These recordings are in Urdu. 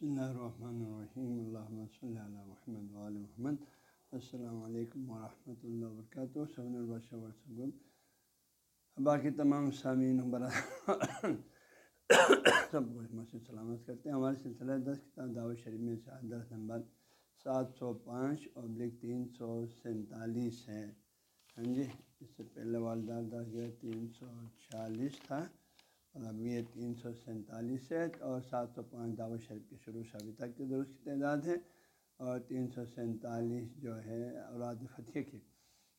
بسم اللہ الرحمن الرحیم اللہ صلی اللہ محمد علیہ محمد السلام علیکم ورحمۃ اللہ وبرکاتہ صبح البشہ ورثم باقی تمام سامعین سب کچھ مسجد سلامت کرتے ہیں ہمارے سلسلہ دس کتاب دعوت شریف میں سے دس نمبر سات سو پانچ ابلک تین سو سینتالیس ہے ہاں جی اس سے پہلے والدہ دس تین سو چھیالیس تھا یہ تین سو سینتالیس ہے اور سات سو پانچ دعوت شریف کے شروع سے ابھی تک کی درست کی تعداد ہے اور تین سو سینتالیس جو ہے اولاد فتح کی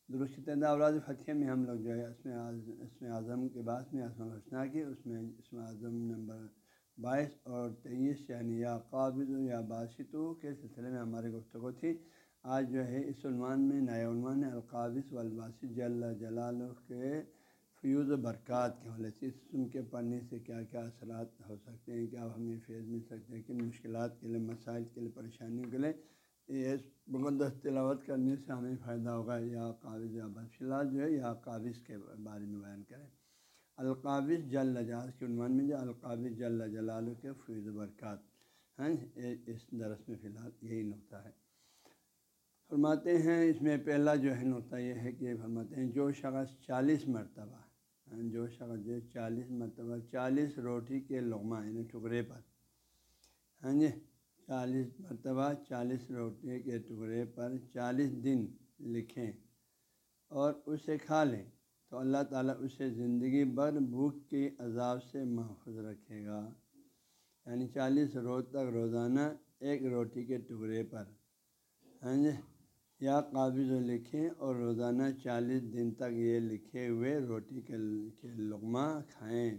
درست کی تعداد، اولاد فتح میں ہم لوگ جو ہے اس میں اس میں اعظم کے بعد میں اسم الحسنہ کی، اس میں اس میں اعظم نمبر بائیس اور تیئیس یعنی یا قابض یا باسطو کے سلسلے میں ہماری گفتگو تھی۔ آج جو ہے اس عنوان میں نیا عنوان القابض والباسط جل جلال کے فیوز و برکات کے حوالے سے اس قسم کے پڑھنے سے کیا کیا اثرات ہو سکتے ہیں، کیا ہمیں فیض مل سکتے ہیں، کن مشکلات کے لیے، مسائل کے لیے، پریشانیوں کے لیے، یہ مقدس تلاوت کرنے سے ہمیں فائدہ ہوگا یا قابض یا الحال جو ہے یا قابض کے بارے میں بیان کریں۔ القابض جل لجاز کے عنوان میں جو القابض جل جلال کے فیض و برکات۔ ہیں اس درس میں فی الحال یہی نقطہ ہے۔ فرماتے ہیں، اس میں پہلا جو ہے نقطہ یہ ہے کہ فرماتے ہیں، جو شخص چالیس مرتبہ جو شخص جو چالیس مرتبہ، چالیس روٹی کے لغمہ یعنی ٹکڑے پر۔ ہاں جی؟ چالیس مرتبہ چالیس روٹی کے ٹکڑے پر چالیس دن لکھیں اور اسے کھا لیں۔ تو اللہ تعالیٰ اسے زندگی بھر بھوک کے عذاب سے محفوظ رکھے گا۔ یعنی چالیس روز تک روزانہ ایک روٹی کے ٹکڑے پر۔ ہاں جی؟ یا قابض لکھیں اور روزانہ چالیس دن تک یہ لکھے ہوئے روٹی کے لقمہ کھائیں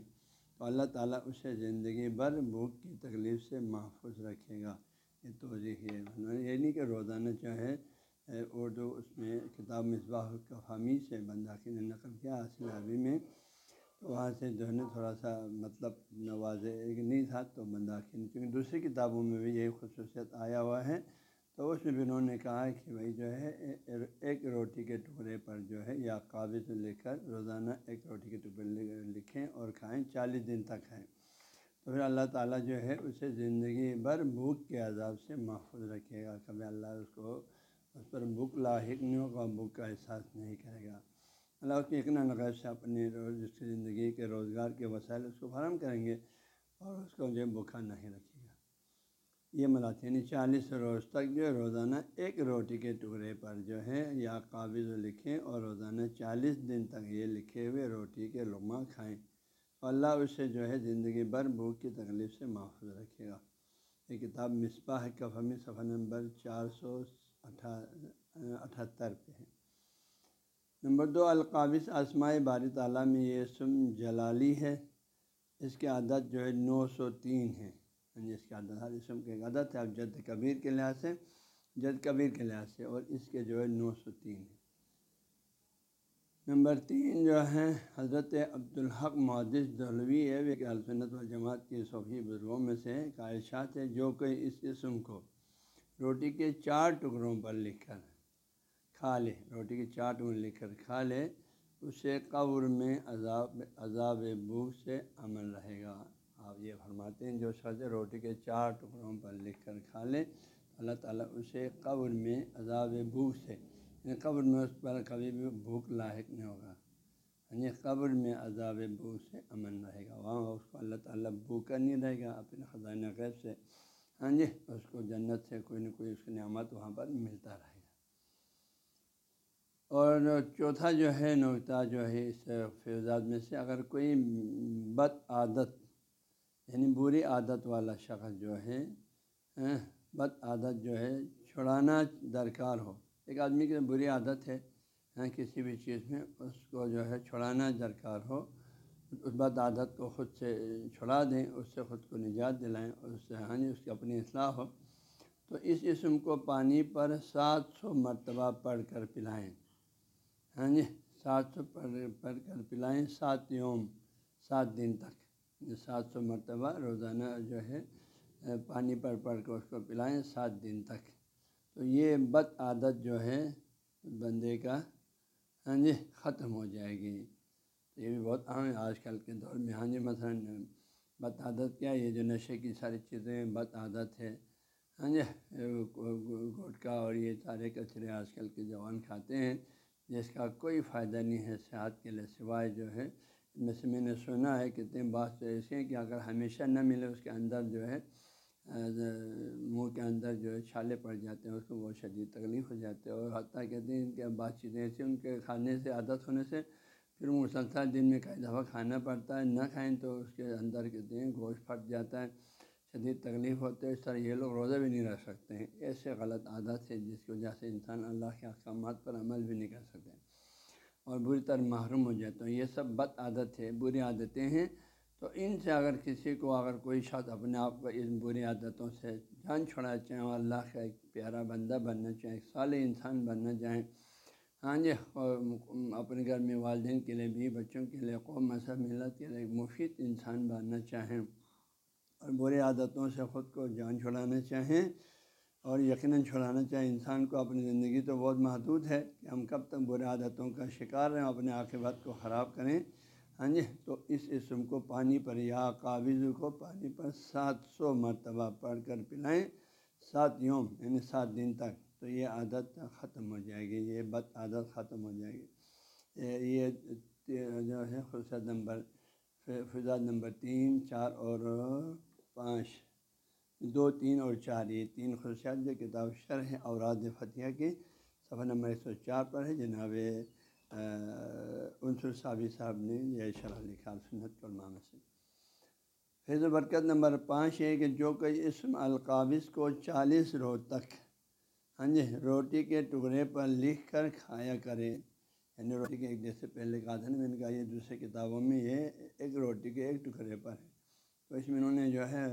تو اللہ تعالیٰ اسے زندگی بھر بھوک کی تکلیف سے محفوظ رکھے گا۔ یہ توضیح ہے۔ یہ نہیں کہ روزانہ چاہے اردو اس میں کتاب مصباح الفامی سے بنداخی نے نقل کیا، حاصل عربی میں، تو وہاں سے جو ہے نا تھوڑا سا مطلب نواز نہیں تھا تو بنداخی کیونکہ دوسری کتابوں میں بھی یہی خصوصیت آیا ہوا ہے۔ تو اس میں بھی انہوں نے کہا کہ بھائی جو ہے، ایک روٹی کے ٹکڑے پر جو ہے یا قابض لے کر روزانہ ایک روٹی کے ٹکڑے لکھیں اور کھائیں، چالیس دن تک کھائیں۔ تو پھر اللہ تعالیٰ جو ہے اسے زندگی بھر بھوک کے عذاب سے محفوظ رکھے گا۔ کبھی اللہ اس کو، اس پر بھوک لاحق نہیں ہوگا بھوک کا احساس نہیں کرے گا۔ اللہ اس کے ایک نہ سے اپنے روز کی زندگی کے روزگار کے وسائل اس کو فراہم کریں گے اور اس کو جو ہے نہیں رکھے یہ ملاتے یعنی چالیس روز تک جو ہے روزانہ ایک روٹی کے ٹکڑے پر جو ہے یا قابض لکھیں اور روزانہ چالیس دن تک یہ لکھے ہوئے روٹی کے لغمہ کھائیں۔ اللہ اسے جو ہے زندگی بھر بھوک کی تکلیف سے محفوظ رکھے گا۔ یہ کتاب مصباح کفمی صفحہ نمبر چار سو اٹھا اٹھہتر پہ ہے۔ نمبر دو، القابض آسمائے باری تعالیٰ میں یہ سم جلالی ہے۔ اس کی عادت جو ہے نو سو تین ہے۔ یعنی جس کے عدد ہر اسم کی عدد ہے، اب جد کبیر کے لحاظ سے، جد کبیر کے لحاظ سے، اور اس کے جو ہے نو سو تین۔ نمبر تین جو ہے، حضرت عبدالحق معدث دہلوی ہے، وہ السنت والجماعت کے صوفی بزرگوں میں سے کائشات ہے، جو کہ اس اسم کو روٹی کے چار ٹکڑوں پر لکھ کر کھا لے۔ روٹی کے چار ٹکڑوں لکھ کر کھا لے، اسے قبر میں عذاب عذاب بھوک سے عمل رہے گا۔ آپ یہ فرماتے ہیں جو شخص روٹی کے چار ٹکڑوں پر لکھ کر کھا لے اللہ تعالیٰ اسے قبر میں عذاب بھوک سے یعنی قبر میں اس پر کبھی بھی بھوک لاحق نہیں ہوگا۔ یعنی قبر میں عذاب بھوک سے امن رہے گا، وہاں اس کو اللہ تعالیٰ بھوکا نہیں رہے گا اپنے خزانہ غیب سے۔ ہاں جی اس کو جنت سے کوئی نہ کوئی اس کی نعمت وہاں پر ملتا رہے گا۔ اور چوتھا جو ہے نوتا جو ہے اس فیضات میں سے، اگر کوئی بد عادت یعنی بری عادت والا شخص جو ہے ہاں، بد عادت جو ہے، چھڑانا درکار ہو۔ ایک آدمی کی بری عادت ہے ہاں، کسی بھی چیز میں اس کو جو ہے چھڑانا درکار ہو۔ اس بد عادت کو خود سے چھڑا دیں، اس سے خود کو نجات دلائیں اس سے ہاں جی، اس کی اپنی اصلاح ہو۔ تو اس اسم کو پانی پر سات سو مرتبہ پڑھ کر پلائیں۔ ہاں جی سات سو پڑھ پڑھ کر پلائیں، سات یوم، سات دن تک۔ سات سو مرتبہ روزانہ جو ہے پانی پر پڑھ کر اس کو پلائیں سات دن تک۔ تو یہ بد عادت جو ہے بندے کا ہاں جی ختم ہو جائے گی۔ یہ بھی بہت عام ہے آج کل کے دور میں۔ ہاں جی مثلاً بد عادت کیا؟ یہ جو نشے کی ساری چیزیں بد عادت ہے۔ ہاں جی گٹکا اور یہ سارے کچرے آج کل کے جوان کھاتے ہیں، جس کا کوئی فائدہ نہیں ہے صحت کے لیے سوائے جو ہے میں سے میں نے سنا ہے کتنے بات تو ایسے ہیں کہ اگر ہمیشہ نہ ملے اس کے اندر جو ہے منہ کے اندر جو ہے چھالے پڑ جاتے ہیں، اس کو بہت شدید تکلیف ہو جاتے ہیں، اور حتیٰ کہتے ہیں کہ بات چیزیں ایسی ان کے کھانے سے، عادت ہونے سے پھر مسلسل دن میں کئی دفعہ کھانا پڑتا ہے، نہ کھائیں تو اس کے اندر کہتے ہیں گوشت پھٹ جاتا ہے، شدید تکلیف ہوتے ہے اس طرح یہ لوگ روزہ بھی نہیں رکھ سکتے ہیں، ایسے غلط عادت ہے جس کی وجہ سے انسان اللہ کے احکامات پر عمل بھی نہیں کر سکتے اور بری طرح محروم ہو جاتے ہیں یہ سب بد عادت ہے، بری عادتیں ہیں۔ تو ان سے اگر کسی کو اگر کوئی شخص اپنے آپ کو ان بری عادتوں سے جان چھوڑا چاہیں اور اللہ کا ایک پیارا بندہ بننا چاہیں ایک سال انسان بننا چاہیں ہاں جی اپنے گھر میں والدین کے لیے بھی بچوں کے لیے، قوم، مذہب، ملت کے لیے ایک مفید انسان بننا چاہیں اور برے عادتوں سے خود کو جان چھڑانا چاہیں اور یقیناً چھڑانا چاہیں انسان کو اپنی زندگی تو بہت محدود ہے کہ ہم کب تک برے عادتوں کا شکار رہیں، اپنے عاقبت کو خراب کریں۔ ہاں جی تو اس اسم کو پانی پر یا قابض کو پانی پر سات سو مرتبہ پڑھ کر پلائیں، سات یوم یعنی سات دن تک۔ تو یہ عادت ختم ہو جائے گی، یہ بد عادت ختم ہو جائے گی۔ یہ جو ہے خرشد نمبر، فضا نمبر تین، چار اور پانچ۔ دو، تین اور چار، یہ تین خرشات جو کتاب شرح اوراد فتح کی صفحہ نمبر ایک سو چار پر ہے، جناب انصر صابی صاحب نے یہ شرح لکھا سنت علماء سے۔ فیض و برکت نمبر پانچ ہے کہ جو کہ اسم القابض کو چالیس روز تک ہاں جی روٹی کے ٹکڑے پر لکھ کر کھایا کرے یعنی روٹی کے ایک جیسے پہلے کہا تھا نا میں نے کہا یہ دوسرے کتابوں میں یہ ایک روٹی کے ایک ٹکڑے پر ہے۔ تو اس میں انہوں نے جو ہے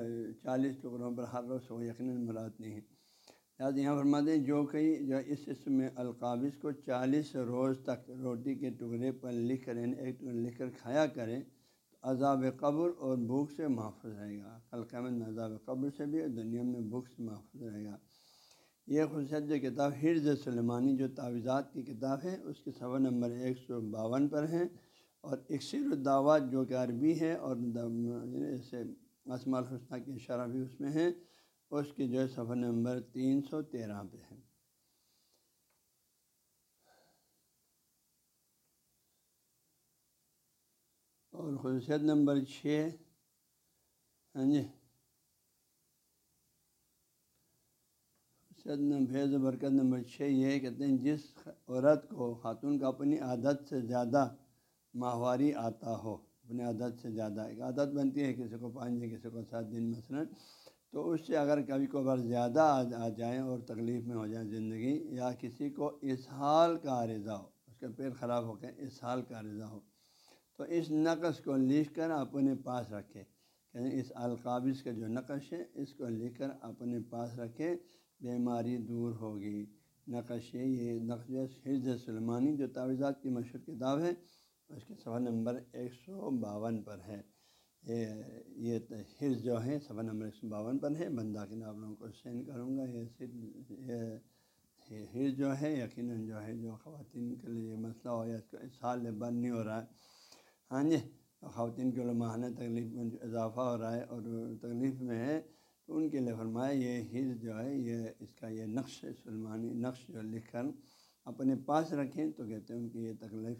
چالیس ٹکڑوں پر ہر روز ہو یقیناً مراد نہیں ہے۔ لہٰذا یہاں فرما دیں جو کہ جو اس اسم میں القابض کو چالیس روز تک روٹی کے ٹکڑے پر لکھ کر یعنی ایک ٹکڑے لکھ کر کھایا کرے تو عذاب قبر اور بھوک سے محفوظ رہے گا۔ کل قیمت میں عذاب قبر سے بھی اور دنیا میں بھوک سے محفوظ رہے گا۔ یہ خصوصیت جو کتاب حرز سلمانی جو تعویذات کی کتاب ہے، اس کے صفحہ نمبر ایک سو باون پر ہیں اور اکثر الدعوات جو کہ عربی ہے اور جیسے اسما الحسنہ کی شرح بھی اس میں ہے اس کی جو ہے صفحہ نمبر تین سو تیرہ پہ ہے۔ اور خصوصیت نمبر چھ ہاں جی۔ فیض و برکت نمبر چھ یہ کہتے ہیں جس عورت کو خاتون کا اپنی عادت سے زیادہ ماہواری آتا ہو۔ اپنی عادت سے زیادہ۔ ایک عادت بنتی ہے کسی کو پانچ دن، کسی کو سات دن مثلاً۔ تو اس سے اگر کبھی کبھار زیادہ آ جائیں اور تکلیف میں ہو جائیں زندگی، یا کسی کو اسحال کا عارضہ ہو، اس کا پیٹ خراب ہو کے اسحال کا عارضہ ہو۔ تو اس نقش کو لکھ کر اپنے پاس رکھے یعنی اس القابض کا جو نقش ہے اس کو لکھ کر اپنے پاس رکھے بیماری دور ہوگی۔ نقش یہ، نقش حرض سلمانی جو تعویذات کی مشہور کتاب ہے اس کے صفحہ نمبر ایک سو باون پر ہے یہ حرض جو ہے صفحہ نمبر ایک سو باون پر ہے بندہ کے آپ لوگوں کو سینڈ کروں گا۔ یہ صرف، یہ حرض جو ہے یقیناً جو ہے جو خواتین کے لیے مسئلہ ہو یا اس سال بند نہیں ہو رہا۔ ہے ہاں جی خواتین کے ماہانہ تکلیف میں جو اضافہ ہو رہا ہے اور تکلیف میں ہے تو ان کے لیے فرمایا، یہ حز جو ہے، یہ اس کا یہ نقش سلمانی نقش جو لکھ کر اپنے پاس رکھیں تو کہتے ہیں ان کی یہ تکلیف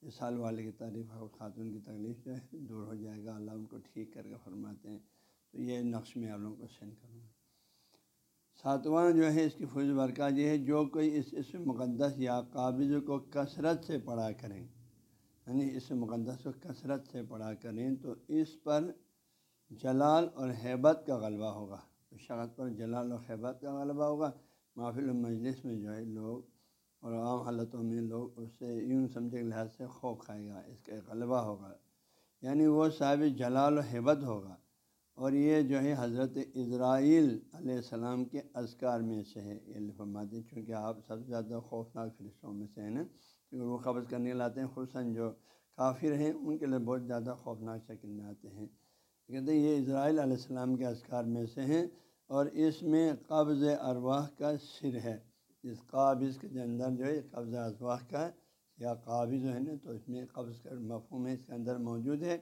اس سال والے کی تعریف اور خاتون کی تکلیف جو ہے، دور ہو جائے گا۔ اللہ ان کو ٹھیک کر کے فرماتے ہیں۔ تو یہ نقش میں آپ لوگوں کو سینڈ کروں گا۔ ساتواں جو ہے، اس کی فض برکات یہ ہے، جو کوئی اس اس مقدس یا قابض کو کثرت سے پڑھا کریں یعنی اس مقدس کو کثرت سے پڑھا کریں، تو اس پر جلال اور حیبت کا غلبہ ہوگا۔ شخص پر جلال اور حیبت کا غلبہ ہوگا۔ محفل و مجلس میں جو ہے، لوگ اور عام حالتوں میں لوگ اس سے یوں سمجھے کے لحاظ سے خوف کھائے گا، اس کا غلبہ ہوگا۔ یعنی وہ صاحب جلال و حیبت ہوگا۔ اور یہ جو ہے حضرت اسرائیل علیہ السلام کے اذکار میں سے ہے۔ یہ لفماتی چونکہ آپ سب سے زیادہ خوفناک فرشتوں میں سے ہیں نا۔ کیونکہ وہ قبض کرنے لاتے ہیں خصاً جو کافر ہیں، ان کے لیے بہت زیادہ خوفناک شکل میں آتے ہیں۔ کہتے ہیں، یہ اسرائیل علیہ السلام کے اذکار میں سے ہیں اور اس میں قبض ارواح کا سر ہے۔ اس قابض کے اندر جو ہے قبض ارواح کا یا قابض جو ہے نا، تو اس میں قبض کا مفہوم ہے، اس کے اندر موجود ہے۔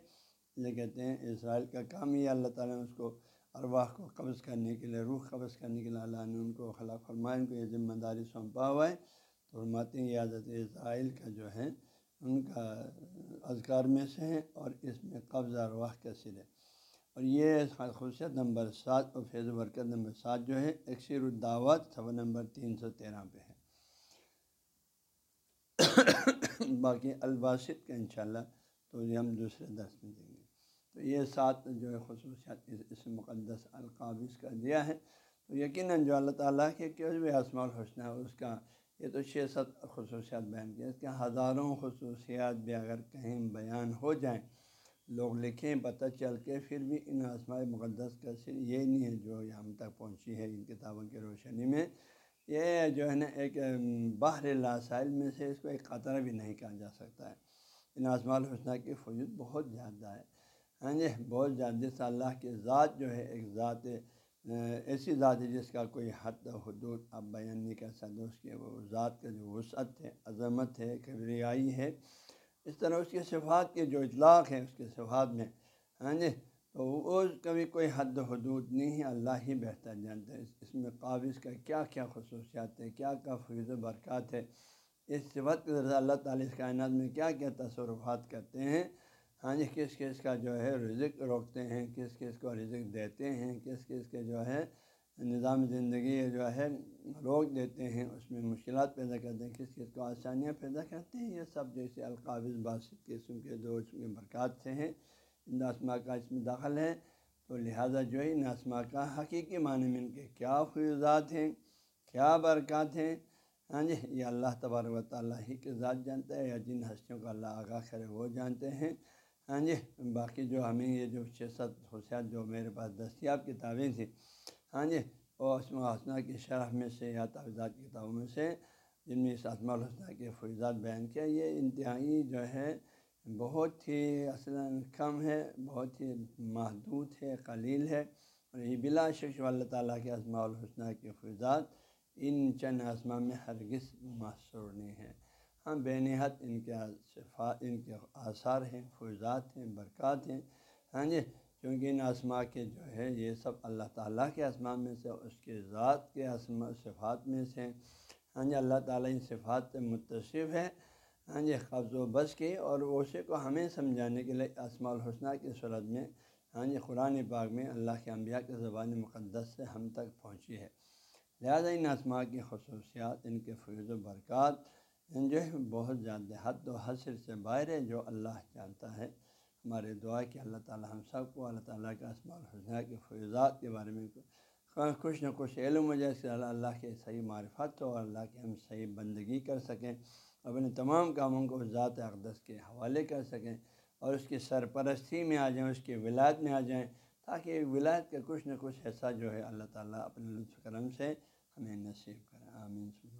یہ کہتے ہیں اسرائیل کا کام ہی اللہ تعالیٰ نے اس کو ارواح کو قبض کرنے کے لیے، روح قبض کرنے کے لیے اللہ نے ان کو خلا فرمائے ان کو یہ ذمہ داری سونپا ہوا ہے۔ تو فرماتے ہیں یہ حضرت اسرائیل کا جو ہے، ان کا اذکار میں سے ہے اور اس میں قبض ارواح کا سر ہے۔ اور یہ خصوصیت نمبر سات اور فیض برکت نمبر سات جو ہے اکثر الدعوت صفحہ نمبر تین سو تیرہ پہ ہے باقی الباسط کا انشاءاللہ تو یہ ہم دوسرے درس میں دیں گے۔ تو یہ سات جو ہے خصوصیات اس مقدس القابض کا دیا ہے۔ تو یقیناً جو اللہ تعالیٰ کے بھی اسماع الحسنہ ہے، اس کا یہ تو چھ ست خصوصیات بیان کیا۔ اس کے ہزاروں خصوصیات بھی اگر کہیں بیان ہو جائیں لوگ لکھیں، پتہ چل کے پھر بھی ان اسماء مقدس کا صرف یہ نہیں ہے جو ہم تک پہنچی ہے ان کتابوں کی روشنی میں۔ یہ جو ہے نا ایک باہر لاسائل میں سے اس کو ایک قطرہ بھی نہیں کہا جا سکتا ہے۔ ان اسماء الحسنہ کی فوجود بہت زیادہ ہے۔ ہاں جی بہت زیادہ۔ جس اللہ کی ذات جو ہے، ایک ذات ایسی ذات ہے جس کا کوئی حد حدود اب بیان نہیں کر سکتے۔ اس کے وہ ذات کا جو وسعت ہے، عظمت ہے کبریائی ہے۔ اس طرح اس کے صفات کے جو اطلاق ہے اس کے صفات میں ہاں جی؟ تو وہ کبھی کوئی حد و حدود نہیں ہے، اللہ ہی بہتر جانتا ہے۔ اس میں قابض کا کیا کیا خصوصیات ہے کیا کیا فیض و برکات ہے اس صفت کے ذریعے اللہ تعالیٰ اس کائنات میں کیا کیا تصورفات کرتے ہیں۔ ہاں جی؟ کس کس کا جو ہے رزق روکتے ہیں، کس کس کو رزق دیتے ہیں، کس کس کے جو ہے نظام زندگی جو ہے، روک دیتے ہیں، اس میں مشکلات پیدا کرتے ہیں۔ کس کس کو آسانیاں پیدا کرتے ہیں، یہ سب جیسے القابض باسط قسم کے دو کے برکات سے ہیں۔ ان آسما کا اس میں داخل ہے تو لہٰذا جو ہے، ان کا حقیقی معنی میں ان کے کیا فیوزات ہیں، کیا برکات ہیں۔ ہاں جی یہ اللہ تبارک و تعالیٰ ہی کے ذات جانتا ہے، یا جن ہستیوں کا اللہ آگاہ کرے وہ جانتے ہیں۔ ہاں جی باقی جو ہمیں یہ جو چھ ست خصوصیات جو میرے پاس دستیاب کتابیں تھیں ہاں جی وہ اسما الحسنہ کی شرح میں سے یا تعویذات کی کتابوں میں سے جن میں اس اسما الحسنہ کے فیضات بیان کیا یہ انتہائی جو ہے بہت ہی اصلاً کم ہے بہت ہی محدود ہے قلیل ہے اور یہ بلا شخص اللہ تعالیٰ کے اسماء الحسنہ کے فیضات ان چند اسما میں ہرگز محصور نہیں ہے ہاں بے نہت ان کے صفات ان کے آثار ہیں فوجات ہیں برکات ہیں ہاں جی کیونکہ ان آسما کے جو ہے، یہ سب اللہ تعالیٰ کے اسما میں سے اس کے ذات کے اسما صفات میں سے ہاں جی اللہ تعالیٰ ان صفات سے متصف ہے۔ ہاں جی قبض و بس کی اور اسے کو ہمیں سمجھانے کے لیے اسماء الحسنہ کی صورت میں ہاں جی قرآن پاک میں اللہ کے انبیاء کے زبان مقدس سے ہم تک پہنچی ہے۔ لہٰذا ان اسماء کی خصوصیات، ان کے فیض و برکات جو ہے، بہت زیادہ حد و حصر سے باہر ہے، جو اللہ جانتا ہے۔ ہمارے دعا کہ اللہ تعالیٰ ہم سب کو، اللہ تعالیٰ کے اسماء الحسنہ کے فیضات کے بارے میں کچھ نہ کچھ علم ہو جائے سے اللہ اللہ کے صحیح معرفت ہو اور اللہ کے ہم صحیح بندگی کر سکیں، اپنے تمام کاموں کو ذات اقدس کے حوالے کر سکیں اور اس کی سرپرستی میں آ جائیں، اس کی ولایت میں آ جائیں، تاکہ ولایت کا کچھ نہ کچھ حصہ جو ہے اللہ تعالیٰ اپنے لطف کرم سے ہمیں نصیب کریں آمین۔